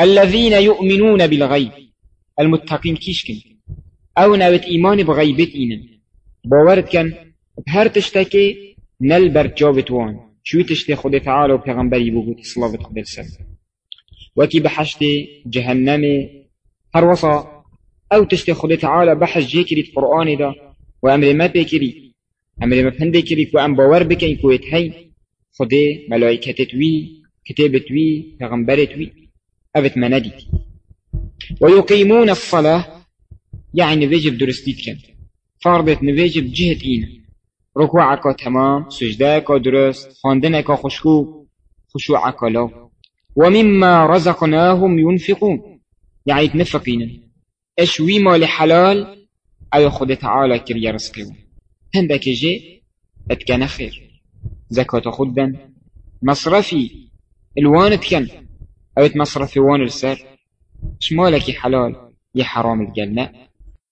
الذين يؤمنون بالغيب. المتقين كيشكن. أو نوت إيمان بغيبت إينن. باورد كان بهر تشتكي نل برجابت وان. شو تشتي خد تعالى وبيغمبري بوغوت صلاة خد السلام وكي بحشتي جهنم هر وصا أو تشتي خد تعالى بحش جيكري القرآن دا. وامر ما بيكري أمر ما فهن بيكري كو ام باور بكين كو يتهي خدي ملائكة وي كتابة وي پیغمبرت وي أبت ما نديت ويقيمون الصلاة يعني نواجب درستيت كان. فرضت نواجب جهة إين ركوعك تمام سجدك درست خاندنك خشكو خشوعك لو. ومما رزقناهم ينفقون. يعني تنفقين إيش وي مال حلال؟ اي خد تعالى كريا رزقه هندك جي أتكن خير. زكاة خدن. مصرفي. الوانت كان أو مصرفي وان السر شمالك حلال يا حرام الجنة.